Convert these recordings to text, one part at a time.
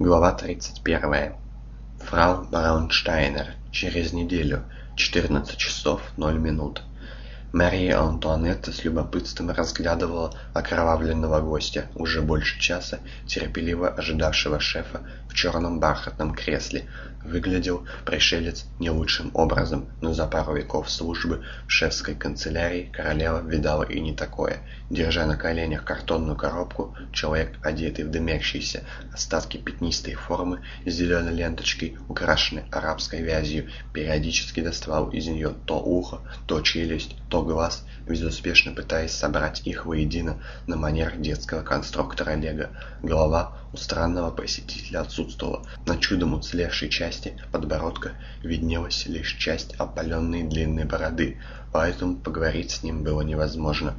Глава 31. Фрау Браунштайнер. Через неделю. 14 часов 0 минут. Мария Антуанетта с любопытством разглядывала окровавленного гостя, уже больше часа терпеливо ожидавшего шефа в черном бархатном кресле. Выглядел пришелец не лучшим образом, но за пару веков службы в шефской канцелярии королева видала и не такое. Держа на коленях картонную коробку, человек, одетый в дымящиеся остатки пятнистой формы с зеленой ленточкой, украшенной арабской вязью, периодически доставал из нее то ухо, то челюсть, то глаз, безуспешно пытаясь собрать их воедино на манер детского конструктора Лего. Голова у странного посетителя отсутствовала. На чудом уцелевшей части подбородка виднелась лишь часть опаленной длинной бороды, поэтому поговорить с ним было невозможно.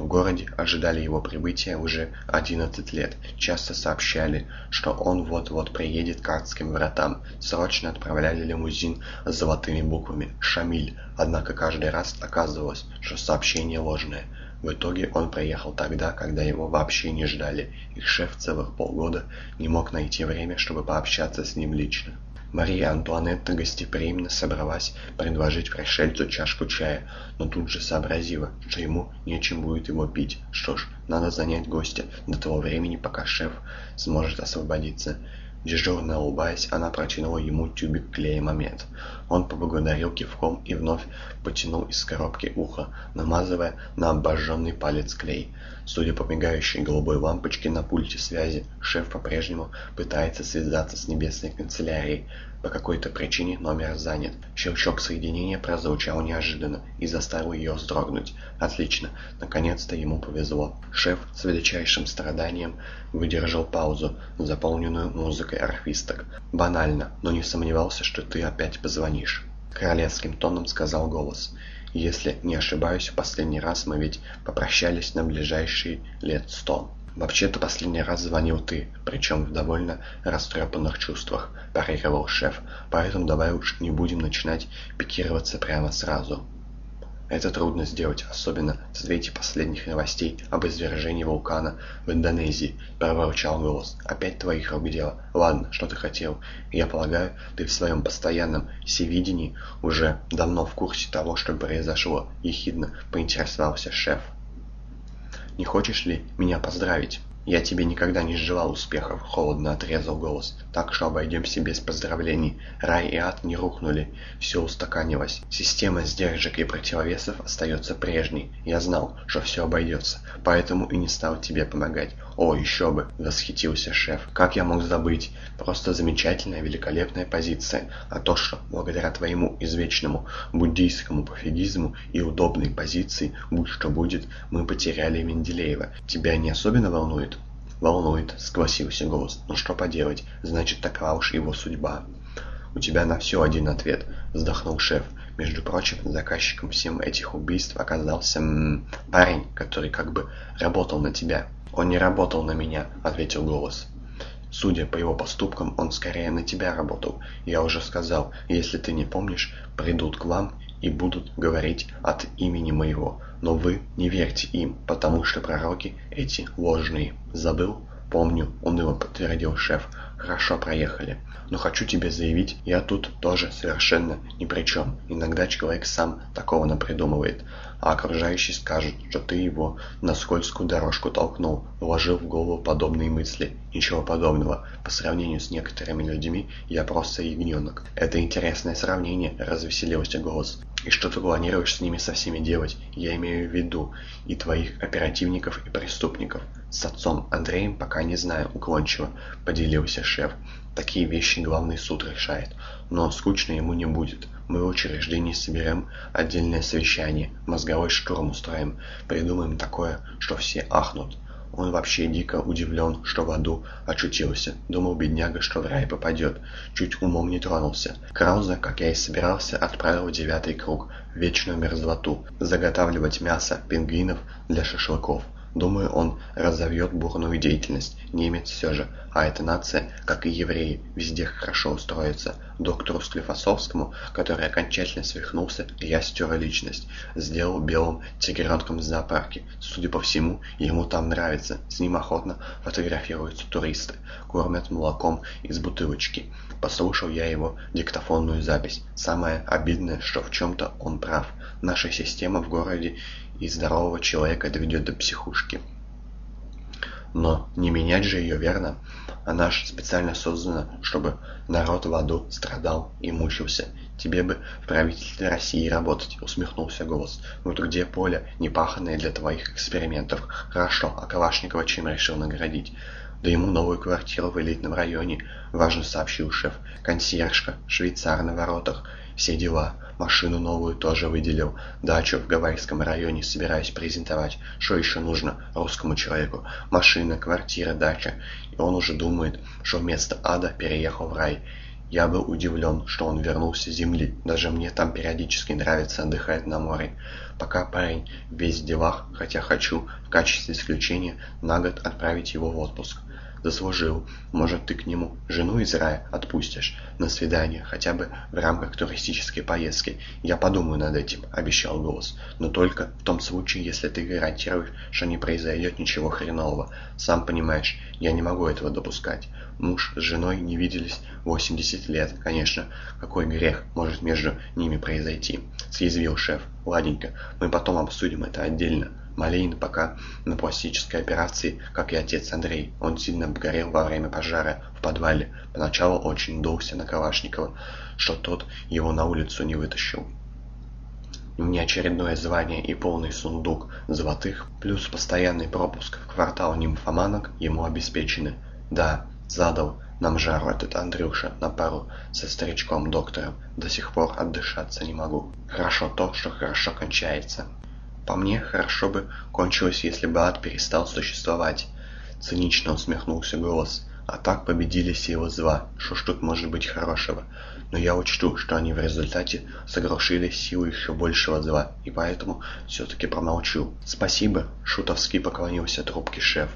В городе ожидали его прибытия уже 11 лет. Часто сообщали, что он вот-вот приедет к Артским вратам. Срочно отправляли лимузин с золотыми буквами «Шамиль». Однако каждый раз оказывалось, что сообщение ложное. В итоге он приехал тогда, когда его вообще не ждали. Их шеф целых полгода не мог найти время, чтобы пообщаться с ним лично. Мария Антуанетта гостеприимно собралась предложить пришельцу чашку чая, но тут же сообразила, что ему нечем будет его пить. Что ж, надо занять гостя до того времени, пока шеф сможет освободиться. Дежурно улыбаясь, она протянула ему тюбик клея «Момент». Он поблагодарил кивком и вновь потянул из коробки ухо, намазывая на обожженный палец клей. Судя по мигающей голубой лампочке на пульте связи, шеф по-прежнему пытается связаться с небесной канцелярией. По какой-то причине номер занят. Щелчок соединения прозвучал неожиданно и заставил ее вздрогнуть. Отлично, наконец-то ему повезло. Шеф с величайшим страданием выдержал паузу, заполненную музыкой орфисток. «Банально, но не сомневался, что ты опять позвонишь». Королевским тоном сказал голос. «Если не ошибаюсь, в последний раз мы ведь попрощались на ближайшие лет сто». «Вообще-то последний раз звонил ты, причем в довольно растрепанных чувствах», – парировал шеф. «Поэтому давай уж не будем начинать пикироваться прямо сразу». Это трудно сделать, особенно в свете последних новостей об извержении вулкана в Индонезии, проворчал голос. Опять твоих рук дело. Ладно, что ты хотел? Я полагаю, ты в своем постоянном всевидении уже давно в курсе того, что произошло, ехидно поинтересовался шеф. Не хочешь ли меня поздравить?» «Я тебе никогда не желал успехов», — холодно отрезал голос. «Так что обойдемся без поздравлений. Рай и ад не рухнули. Все устаканилось. Система сдержек и противовесов остается прежней. Я знал, что все обойдется, поэтому и не стал тебе помогать. О, еще бы!» — восхитился шеф. «Как я мог забыть? Просто замечательная, великолепная позиция. А то, что благодаря твоему извечному буддийскому пофигизму и удобной позиции, будь что будет, мы потеряли Менделеева, тебя не особенно волнует?» «Волнует», — согласился голос. «Ну что поделать, значит, такова уж его судьба». «У тебя на все один ответ», — вздохнул шеф. «Между прочим, заказчиком всем этих убийств оказался м -м, парень, который как бы работал на тебя». «Он не работал на меня», — ответил голос. Судя по его поступкам, он скорее на тебя работал. Я уже сказал, если ты не помнишь, придут к вам и будут говорить от имени моего. Но вы не верьте им, потому что пророки эти ложные. Забыл? Помню, уныло подтвердил шеф. Хорошо проехали. Но хочу тебе заявить, я тут тоже совершенно ни при чем. Иногда человек сам такого напридумывает, а окружающие скажут, что ты его на скользкую дорожку толкнул, вложил в голову подобные мысли. Ничего подобного. По сравнению с некоторыми людьми, я просто ягненок. Это интересное сравнение, развеселился голос. И что ты планируешь с ними со всеми делать? Я имею в виду и твоих оперативников, и преступников. С отцом Андреем пока не знаю, уклончиво, поделился шеф. Такие вещи главный суд решает. Но скучно ему не будет. Мы в учреждении соберем отдельное совещание, мозговой штурм устроим, придумаем такое, что все ахнут. Он вообще дико удивлен, что в аду очутился. Думал бедняга, что в рай попадет. Чуть умом не тронулся. Крауза, как я и собирался, отправил в девятый круг, в вечную мерзлоту, заготавливать мясо пингвинов для шашлыков. Думаю, он разовьет бурную деятельность. Немец все же. А эта нация, как и евреи, везде хорошо устроится. Доктору Склифосовскому, который окончательно свихнулся, я стер личность. Сделал белым тигренком в зоопарке. Судя по всему, ему там нравится. С ним охотно фотографируются туристы. Кормят молоком из бутылочки. Послушал я его диктофонную запись. Самое обидное, что в чем-то он прав. Наша система в городе и здорового человека доведет до психушки. Но не менять же ее, верно? Она же специально создана, чтобы народ в аду страдал и мучился. Тебе бы в правительстве России работать, усмехнулся голос. Вот где поле, не паханное для твоих экспериментов. Хорошо, а Калашникова чем решил наградить? Да ему новую квартиру в элитном районе, важно сообщил шеф. Консьержка, швейцар на воротах, все дела. Машину новую тоже выделил. Дачу в Гавайском районе собираюсь презентовать. Что еще нужно русскому человеку? Машина, квартира, дача. И он уже думает, что вместо ада переехал в рай. Я был удивлен, что он вернулся с земли. Даже мне там периодически нравится отдыхать на море. Пока парень весь в делах, хотя хочу в качестве исключения на год отправить его в отпуск. Заслужил. Может, ты к нему жену из рая отпустишь на свидание, хотя бы в рамках туристической поездки. Я подумаю над этим, обещал голос. Но только в том случае, если ты гарантируешь, что не произойдет ничего хренового. Сам понимаешь, я не могу этого допускать. Муж с женой не виделись 80 лет. Конечно, какой грех может между ними произойти? Съязвил шеф. Ладненько, мы потом обсудим это отдельно. Малейн пока на пластической операции, как и отец Андрей. Он сильно обгорел во время пожара в подвале. Поначалу очень дулся на Калашникова, что тот его на улицу не вытащил. Внеочередное звание и полный сундук золотых, плюс постоянный пропуск в квартал нимфоманок ему обеспечены. Да, задал нам жару этот Андрюша на пару со старичком-доктором. До сих пор отдышаться не могу. Хорошо то, что хорошо кончается. По мне, хорошо бы кончилось, если бы ад перестал существовать. Цинично усмехнулся голос. А так победили силы зла. Что ж тут может быть хорошего? Но я учту, что они в результате согрушили силу еще большего зла, и поэтому все-таки промолчу. Спасибо, шутовски поклонился трубке шеф.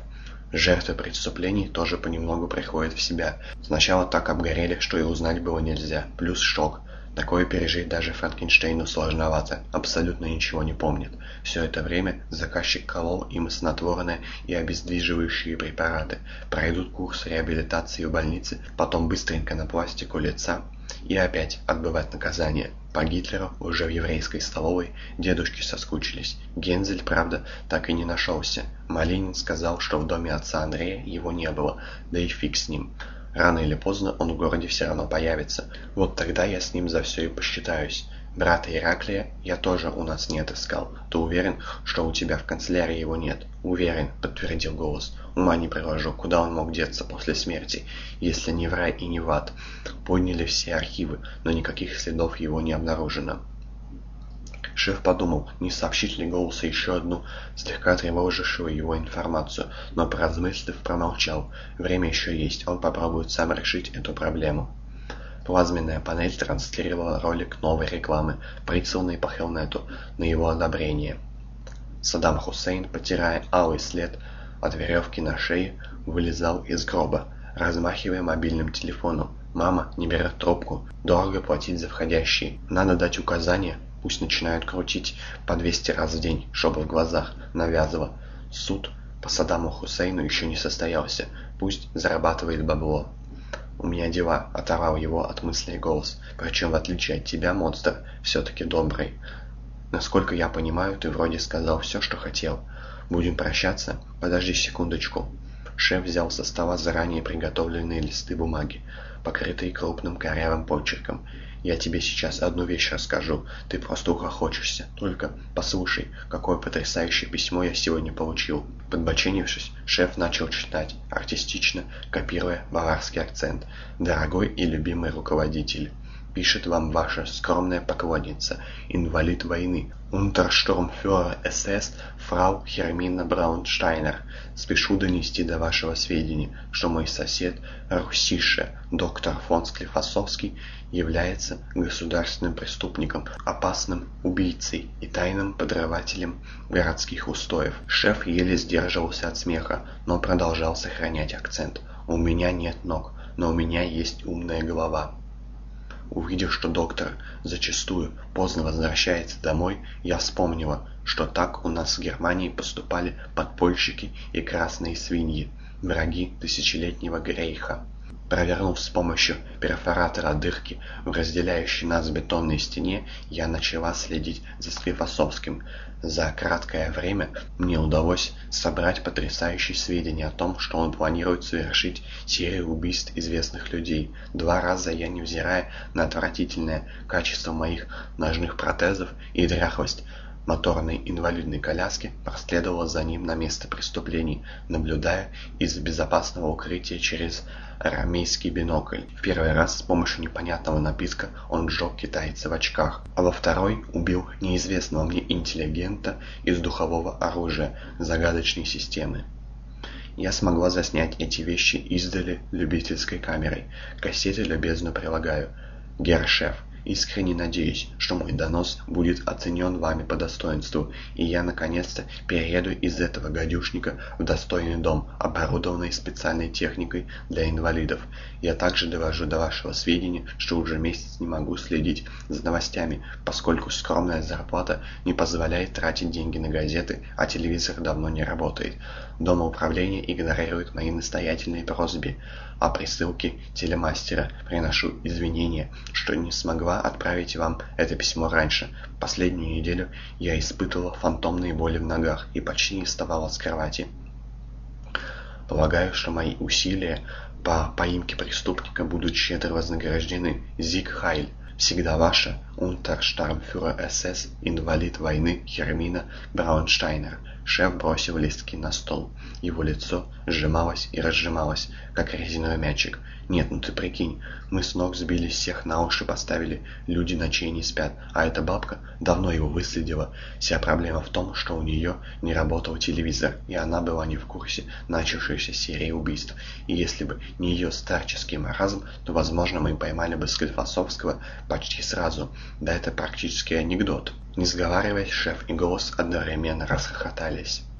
Жертвы преступлений тоже понемногу приходят в себя. Сначала так обгорели, что и узнать было нельзя. Плюс шок. Такое пережить даже Франкенштейну сложновато, абсолютно ничего не помнит. Все это время заказчик колол им снотворные и обездвиживающие препараты. Пройдут курс реабилитации в больнице, потом быстренько на пластику лица и опять отбывать наказание. По Гитлеру уже в еврейской столовой дедушки соскучились. Гензель, правда, так и не нашелся. Малинин сказал, что в доме отца Андрея его не было, да и фиг с ним. Рано или поздно он в городе все равно появится. Вот тогда я с ним за все и посчитаюсь. Брата Ираклия я тоже у нас не отыскал. Ты уверен, что у тебя в канцелярии его нет? Уверен, подтвердил голос. Ума не приложу, куда он мог деться после смерти, если не в рай и не в ад. Подняли все архивы, но никаких следов его не обнаружено. Шеф подумал, не сообщить ли голоса еще одну, слегка тревожившую его информацию, но, поразмыслив, промолчал. Время еще есть, он попробует сам решить эту проблему. Плазменная панель транслировала ролик новой рекламы, присланный по Хелнету на его одобрение. Саддам Хусейн, потирая алый след от веревки на шее, вылезал из гроба, размахивая мобильным телефоном. Мама не берет трубку. Дорого платить за входящие. Надо дать указание, Пусть начинают крутить по 200 раз в день, чтобы в глазах навязывало. Суд по Саддаму Хусейну еще не состоялся. Пусть зарабатывает бабло. «У меня дела», — оторвал его от мыслей голос. «Причем, в отличие от тебя, монстр, все-таки добрый. Насколько я понимаю, ты вроде сказал все, что хотел. Будем прощаться? Подожди секундочку». Шеф взял со стола заранее приготовленные листы бумаги, покрытые крупным корявым почерком, я тебе сейчас одну вещь расскажу. Ты просто ухохочешься. Только послушай, какое потрясающее письмо я сегодня получил. Подбоченившись, шеф начал читать, артистично, копируя баварский акцент. «Дорогой и любимый руководитель». Пишет вам ваша скромная поклонница, инвалид войны, унтерштурмфюрер СС фрау Хермина Браунштайнер. Спешу донести до вашего сведения, что мой сосед Русише, доктор фон Склифосовский, является государственным преступником, опасным убийцей и тайным подрывателем городских устоев. Шеф еле сдерживался от смеха, но продолжал сохранять акцент. «У меня нет ног, но у меня есть умная голова». Увидев, что доктор зачастую поздно возвращается домой, я вспомнила, что так у нас в Германии поступали подпольщики и красные свиньи, враги тысячелетнего Грейха. Провернув с помощью перфоратора дырки в разделяющей нас бетонной стене, я начала следить за Склифосовским. За краткое время мне удалось собрать потрясающие сведения о том, что он планирует совершить серию убийств известных людей. Два раза я, невзирая на отвратительное качество моих ножных протезов и дряхлость моторной инвалидной коляски, проследовала за ним на место преступлений, наблюдая из безопасного укрытия через рамейский бинокль. В первый раз с помощью непонятного напитка он сжег китайца в очках, а во второй убил неизвестного мне интеллигента из духового оружия загадочной системы. Я смогла заснять эти вещи издали любительской камерой. Кассеты любезно прилагаю. Гершеф, Искренне надеюсь, что мой донос будет оценен вами по достоинству, и я наконец-то перееду из этого гадюшника в достойный дом, оборудованный специальной техникой для инвалидов. Я также довожу до вашего сведения, что уже месяц не могу следить за новостями, поскольку скромная зарплата не позволяет тратить деньги на газеты, а телевизор давно не работает. Дома управления игнорирует мои настоятельные просьбы о присылке телемастера. Приношу извинения, что не смогла отправить вам это письмо раньше. Последнюю неделю я испытывала фантомные боли в ногах и почти не вставала с кровати. Полагаю, что мои усилия по поимке преступника будут щедро вознаграждены. Зиг Хайль. Всегда ваша, унтерштармфюрер СС, инвалид войны Хермина Браунштайнер. Шеф бросил листки на стол. Его лицо сжималось и разжималось, как резиновый мячик. «Нет, ну ты прикинь, мы с ног сбили всех на уши поставили, люди ночей не спят, а эта бабка давно его выследила. Вся проблема в том, что у нее не работал телевизор, и она была не в курсе начавшейся серии убийств. И если бы не ее старческий маразм, то, возможно, мы поймали бы Склифосовского почти сразу. Да это практически анекдот». Не сговариваясь, шеф и голос одновременно расхохотались.